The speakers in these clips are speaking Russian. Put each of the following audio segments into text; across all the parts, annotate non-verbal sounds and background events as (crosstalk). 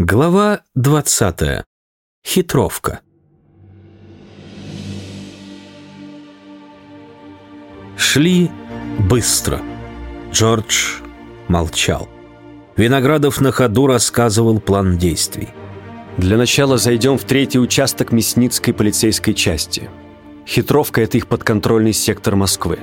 Глава 20. Хитровка. Шли быстро. Джордж молчал. Виноградов на ходу рассказывал план действий. Для начала зайдем в третий участок Мясницкой полицейской части. Хитровка – это их подконтрольный сектор Москвы.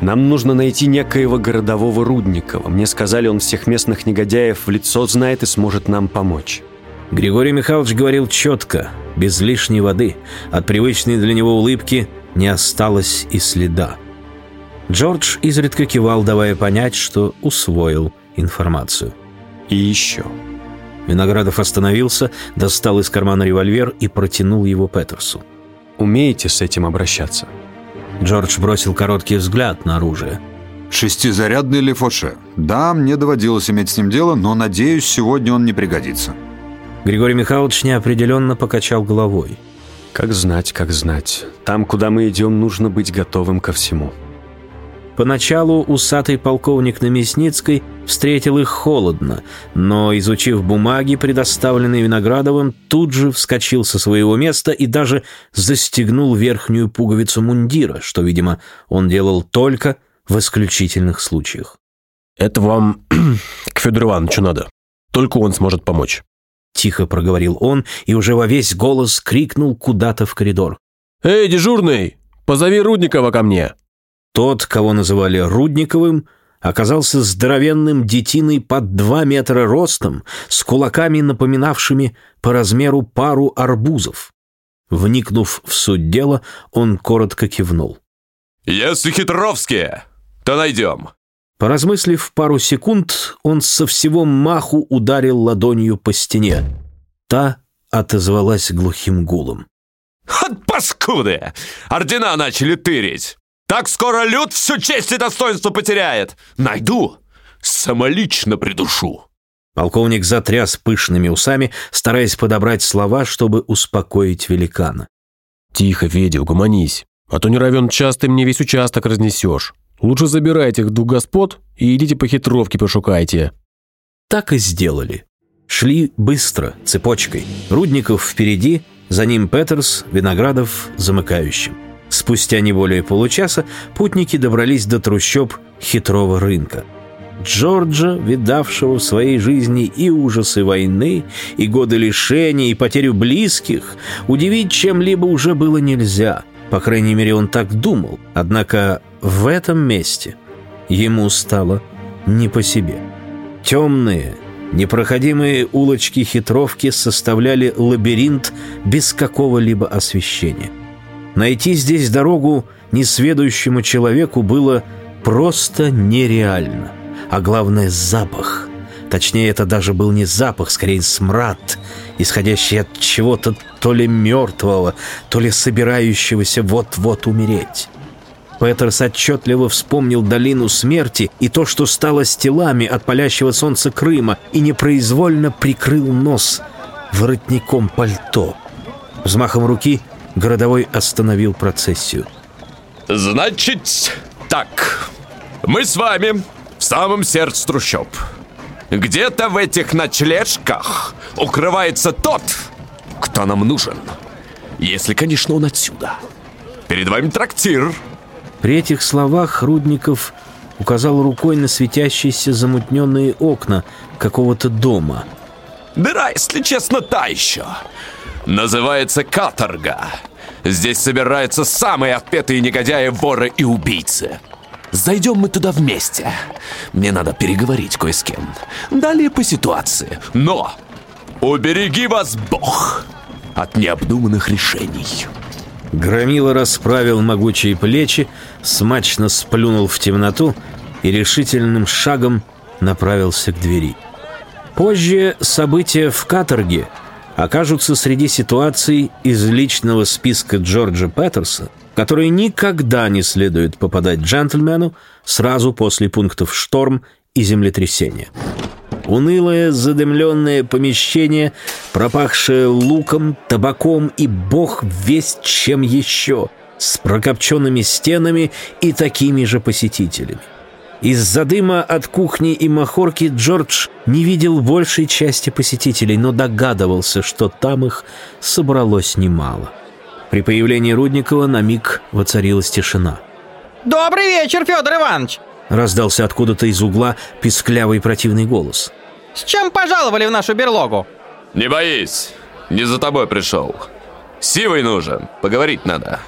Нам нужно найти некоего городового Рудникова. Мне сказали, он всех местных негодяев в лицо знает и сможет нам помочь. Григорий Михайлович говорил четко, без лишней воды. От привычной для него улыбки не осталось и следа. Джордж изредка кивал, давая понять, что усвоил информацию. И еще. Виноградов остановился, достал из кармана револьвер и протянул его Петерсу. «Умеете с этим обращаться?» Джордж бросил короткий взгляд на оружие. Шестизарядный Лефоше. Да, мне доводилось иметь с ним дело, но, надеюсь, сегодня он не пригодится. Григорий Михайлович неопределенно покачал головой. Как знать, как знать. Там, куда мы идем, нужно быть готовым ко всему. Поначалу усатый полковник на Мясницкой встретил их холодно, но, изучив бумаги, предоставленные Виноградовым, тут же вскочил со своего места и даже застегнул верхнюю пуговицу мундира, что, видимо, он делал только в исключительных случаях. «Это вам (clears throat) к Федору Ивановичу надо. Только он сможет помочь». Тихо проговорил он и уже во весь голос крикнул куда-то в коридор. «Эй, дежурный, позови Рудникова ко мне!» Тот, кого называли Рудниковым, оказался здоровенным детиной под два метра ростом, с кулаками, напоминавшими по размеру пару арбузов. Вникнув в суть дела, он коротко кивнул. «Если хитровские, то найдем». Поразмыслив пару секунд, он со всего маху ударил ладонью по стене. Та отозвалась глухим гулом. «От паскуды! Ордена начали тырить! Так скоро люд всю честь и достоинство потеряет. Найду, самолично придушу». Полковник затряс пышными усами, стараясь подобрать слова, чтобы успокоить великана. «Тихо, Федя, угомонись, а то не равен час ты мне весь участок разнесешь. Лучше забирайте их двух господ и идите по хитровке пошукайте». Так и сделали. Шли быстро, цепочкой. Рудников впереди, за ним Петерс, Виноградов замыкающим. Спустя не более получаса путники добрались до трущоб хитрого рынка. Джорджа, видавшего в своей жизни и ужасы войны, и годы лишения, и потерю близких, удивить чем-либо уже было нельзя. По крайней мере, он так думал. Однако в этом месте ему стало не по себе. Темные, непроходимые улочки хитровки составляли лабиринт без какого-либо освещения. Найти здесь дорогу несведущему человеку было просто нереально. А главное – запах. Точнее, это даже был не запах, скорее смрад, исходящий от чего-то то ли мертвого, то ли собирающегося вот-вот умереть. Петерс отчетливо вспомнил долину смерти и то, что стало с телами от палящего солнца Крыма, и непроизвольно прикрыл нос воротником пальто. Взмахом руки – городовой остановил процессию. «Значит, так, мы с вами в самом сердце трущоб. Где-то в этих ночлежках укрывается тот, кто нам нужен. Если, конечно, он отсюда. Перед вами трактир». При этих словах Рудников указал рукой на светящиеся замутненные окна какого-то дома. «Дыра, если честно, та еще. Называется каторга. Здесь собираются самые отпетые негодяи, воры и убийцы. Зайдем мы туда вместе. Мне надо переговорить кое с кем. Далее по ситуации. Но убереги вас Бог от необдуманных решений. Громила расправил могучие плечи, смачно сплюнул в темноту и решительным шагом направился к двери. Позже события в каторге – окажутся среди ситуаций из личного списка Джорджа Петерса, которые никогда не следует попадать джентльмену сразу после пунктов «Шторм» и «Землетрясение». Унылое задымленное помещение, пропахшее луком, табаком и бог весть чем еще, с прокопченными стенами и такими же посетителями. Из-за дыма от кухни и махорки Джордж не видел большей части посетителей, но догадывался, что там их собралось немало. При появлении Рудникова на миг воцарилась тишина. «Добрый вечер, Федор Иванович!» Раздался откуда-то из угла писклявый противный голос. «С чем пожаловали в нашу берлогу?» Не боись, не за тобой пришел. Сивый нужен, поговорить надо.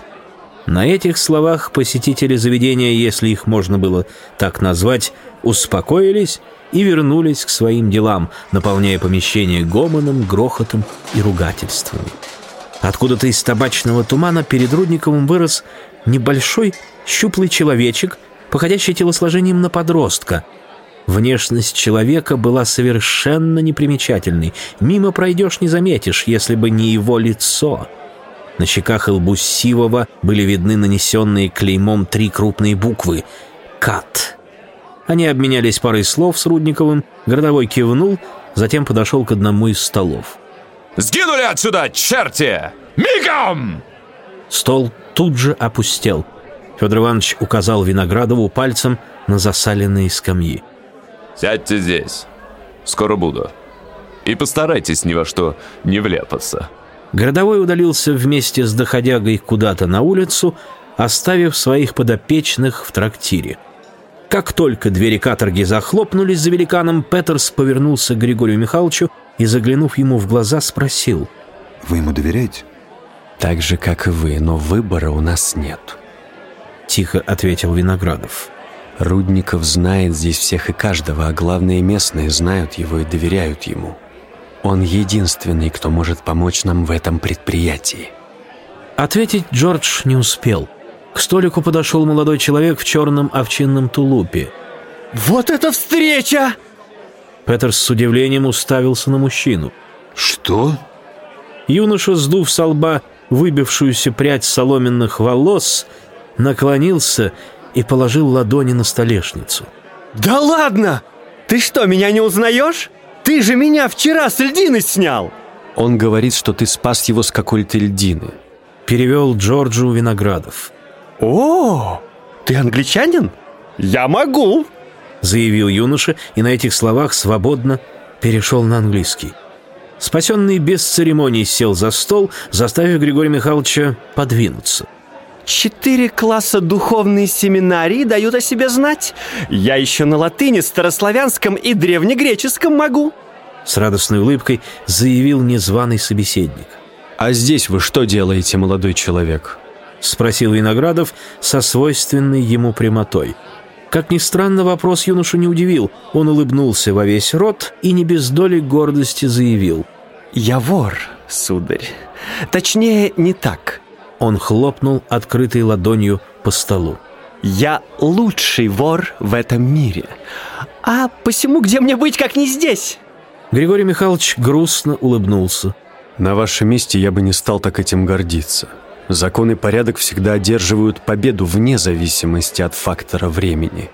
На этих словах посетители заведения, если их можно было так назвать, успокоились и вернулись к своим делам, наполняя помещение гомоном, грохотом и ругательствами. Откуда-то из табачного тумана перед Рудниковым вырос небольшой щуплый человечек, походящий телосложением на подростка. Внешность человека была совершенно непримечательной. Мимо пройдешь не заметишь, если бы не его лицо. На щеках и лбу Сивова были видны нанесенные клеймом три крупные буквы «Кат». Они обменялись парой слов с Рудниковым, городовой кивнул, затем подошел к одному из столов. Сгинули отсюда, черти! Мигом! Стол тут же опустел. Федор Иванович указал Виноградову пальцем на засаленные скамьи. Сядьте здесь. Скоро буду. И постарайтесь ни во что не вляпаться. Городовой удалился вместе с доходягой куда-то на улицу, оставив своих подопечных в трактире. Как только двери каторги захлопнулись за великаном, Петерс повернулся к Григорию Михайловичу и, заглянув ему в глаза, спросил. Вы ему доверяете? Так же, как и вы, но выбора у нас нет. Тихо ответил Виноградов. Рудников знает здесь всех и каждого, а главные местные знают его и доверяют ему. Он единственный, кто может помочь нам в этом предприятии. Ответить Джордж не успел. К столику подошел молодой человек в черном овчинном тулупе. «Вот это встреча!» Петерс с удивлением уставился на мужчину. Что? Юноша, сдув со лба выбившуюся прядь соломенных волос, наклонился и положил ладони на столешницу. «Да ладно! Ты что, меня не узнаешь? Ты же меня вчера с льдины снял!» Он говорит, что ты спас его с какой-то льдины. Перевел Джорджу Виноградов. «О, ты англичанин? Я могу!» Заявил юноша и на этих словах свободно перешел на английский. Спасенный без церемоний сел за стол, заставив Григория Михайловича подвинуться. Четыре класса духовной семинарии дают о себе знать. Я еще на латыни, старославянском и древнегреческом могу. С радостной улыбкой заявил незваный собеседник. «А здесь вы что делаете, молодой человек?» Спросил Виноградов со свойственной ему прямотой. Как ни странно, вопрос юношу не удивил. Он улыбнулся во весь рот и не без доли гордости заявил. Я вор, сударь. Точнее, не так. Он хлопнул открытой ладонью по столу. Я лучший вор в этом мире. А посему где мне быть, как не здесь? Григорий Михайлович грустно улыбнулся. На вашем месте я бы не стал так этим гордиться. Закон и порядок всегда одерживают победу вне зависимости от фактора времени.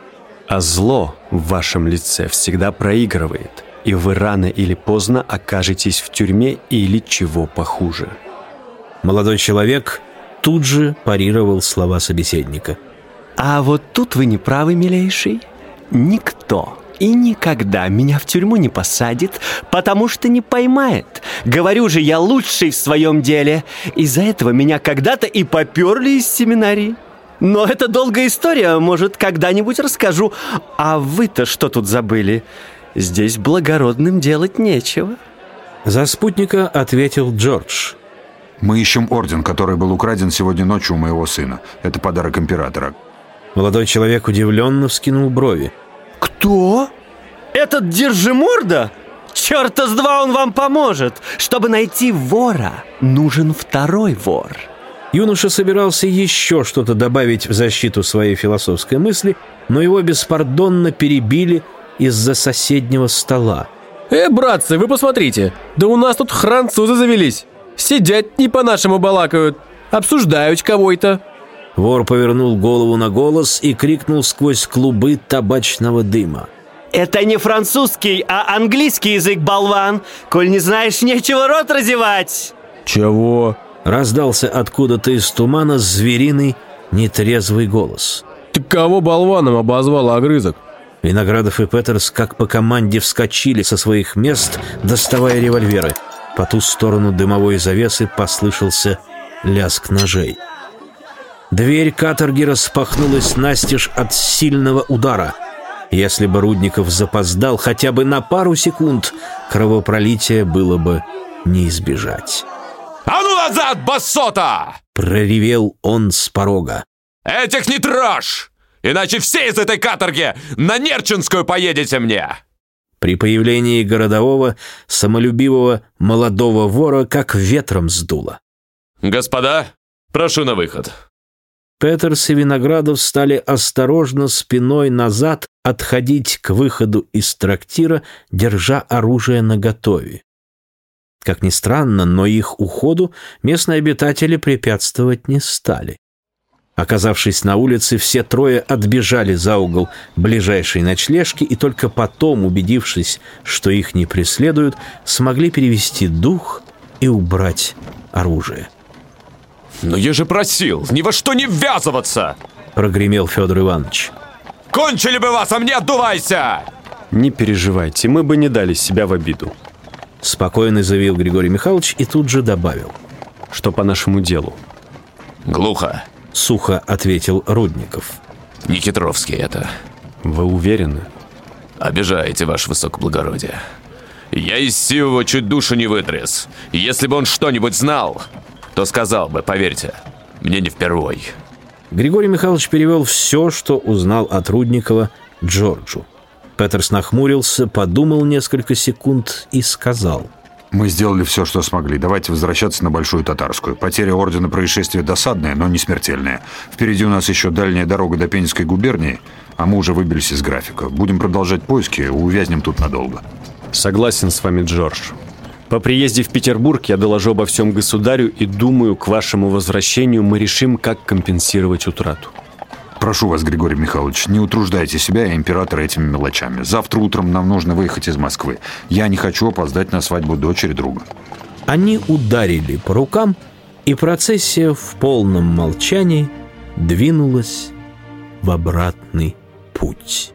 А зло в вашем лице всегда проигрывает, и вы рано или поздно окажетесь в тюрьме или чего похуже. Молодой человек тут же парировал слова собеседника. А вот тут вы не правы, милейший. Никто и никогда меня в тюрьму не посадит, потому что не поймает. Говорю же, я лучший в своем деле. Из-за этого меня когда-то и поперли из семинарии. Но это долгая история, может, когда-нибудь расскажу. А вы-то что тут забыли? Здесь благородным делать нечего. За спутника ответил Джордж. Мы ищем орден, который был украден сегодня ночью у моего сына. Это подарок императора. Молодой человек удивленно вскинул брови. Кто? Этот Держиморда? Черта с два он вам поможет. Чтобы найти вора, нужен второй вор. Юноша собирался еще что-то добавить в защиту своей философской мысли, но его беспардонно перебили из-за соседнего стола. «Э, братцы, вы посмотрите, да у нас тут французы завелись. Сидят не по-нашему балакают, обсуждают кого-то». Вор повернул голову на голос и крикнул сквозь клубы табачного дыма. Это не французский, а английский язык, болван. Коль не знаешь, нечего рот разевать. «Чего?» Раздался откуда-то из тумана звериный, нетрезвый голос. Ты кого болваном обозвал огрызок? Виноградов и Петерс как по команде вскочили со своих мест, доставая револьверы. По ту сторону дымовой завесы послышался лязг ножей. Дверь каторги распахнулась настежь от сильного удара. Если бы Рудников запоздал хотя бы на пару секунд, кровопролития было бы не избежать. «А ну назад, басота!» — проревел он с порога. «Этих не трожь! Иначе все из этой каторги на Нерчинскую поедете мне!» При появлении городового, самолюбивого молодого вора как ветром сдуло. «Господа, прошу на выход». Петерс и Виноградов стали осторожно спиной назад отходить к выходу из трактира, держа оружие наготове. Как ни странно, но их уходу местные обитатели препятствовать не стали. Оказавшись на улице, все трое отбежали за угол ближайшей ночлежки и только потом, убедившись, что их не преследуют, смогли перевести дух и убрать оружие. «Но я же просил ни во что не ввязываться!» прогремел Федор Иванович. «Кончили бы вас, а мне отдувайся!» Не переживайте, мы бы не дали себя в обиду. Спокойно заявил Григорий Михайлович и тут же добавил. Что по нашему делу? «Глухо. Сухо ответил Рудников. Не Хитровский это. Вы уверены? Обижаете, ваше высокоблагородие. Я из сивого чуть душу не вытряс. Если бы он что-нибудь знал, то сказал бы, поверьте, мне не впервой. Григорий Михайлович перевел все, что узнал от Рудникова Джорджу. Петерс нахмурился, подумал несколько секунд и сказал. Мы сделали все, что смогли. Давайте возвращаться на Большую Татарскую. Потеря ордена происшествия досадная, но не смертельная. Впереди у нас еще дальняя дорога до Пензенской губернии, а мы уже выбились из графика. Будем продолжать поиски, увязнем тут надолго. Согласен с вами, Джордж. По приезде в Петербург я доложу обо всем государю и думаю, к вашему возвращению мы решим, как компенсировать утрату. Прошу вас, Григорий Михайлович, не утруждайте себя и императора этими мелочами. Завтра утром нам нужно выехать из Москвы. Я не хочу опоздать на свадьбу дочери друга. Они ударили по рукам, и процессия в полном молчании двинулась в обратный путь.